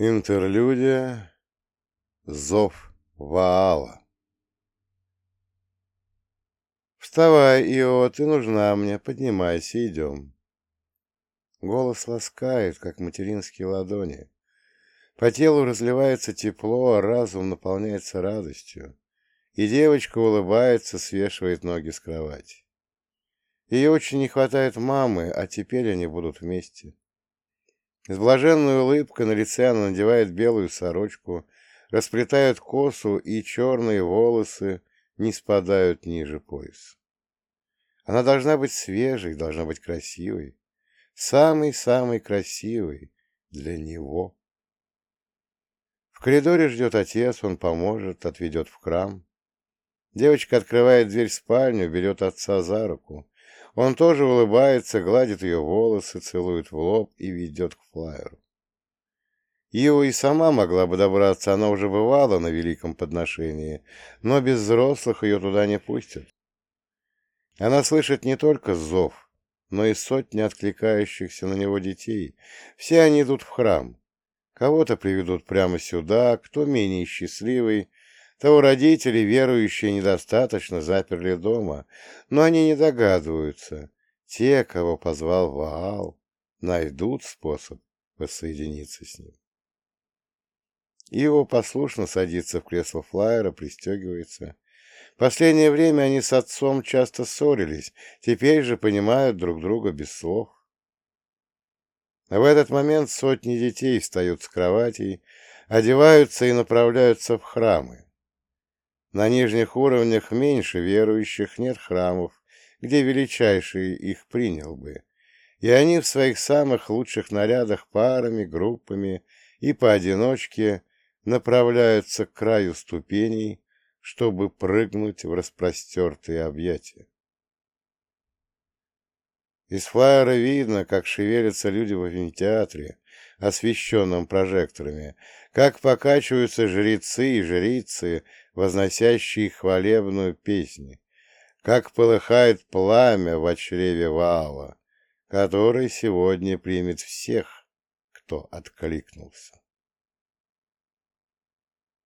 Интерлюдия. Зов Ваала. «Вставай, Ио, ты нужна мне, поднимайся, идем». Голос ласкает, как материнские ладони. По телу разливается тепло, а разум наполняется радостью. И девочка улыбается, свешивает ноги с кровати. Ей очень не хватает мамы, а теперь они будут вместе. С блаженной улыбкой на лице она надевает белую сорочку, расплетает косу, и черные волосы не спадают ниже пояса. Она должна быть свежей, должна быть красивой. Самый-самый красивый для него. В коридоре ждет отец, он поможет, отведет в храм. Девочка открывает дверь в спальню, берет отца за руку. Он тоже улыбается, гладит ее волосы, целует в лоб и ведет к флайеру. Ива и сама могла бы добраться, она уже бывала на великом подношении, но без взрослых ее туда не пустят. Она слышит не только зов, но и сотни откликающихся на него детей. Все они идут в храм. Кого-то приведут прямо сюда, кто менее счастливый, того родители, верующие, недостаточно заперли дома, но они не догадываются. Те, кого позвал Ваал, найдут способ воссоединиться с ним. Его послушно садится в кресло флайера, пристегивается. Последнее время они с отцом часто ссорились, теперь же понимают друг друга без слов. В этот момент сотни детей встают с кроватей, одеваются и направляются в храмы. На нижних уровнях меньше верующих, нет храмов, где величайший их принял бы, и они в своих самых лучших нарядах парами, группами и поодиночке направляются к краю ступеней, чтобы прыгнуть в распростертые объятия. Из флайера видно, как шевелятся люди в амфитеатре, освещенном прожекторами, как покачиваются жрецы и жрицы, возносящие хвалебную песню, как полыхает пламя в чреве Ваала, который сегодня примет всех, кто откликнулся.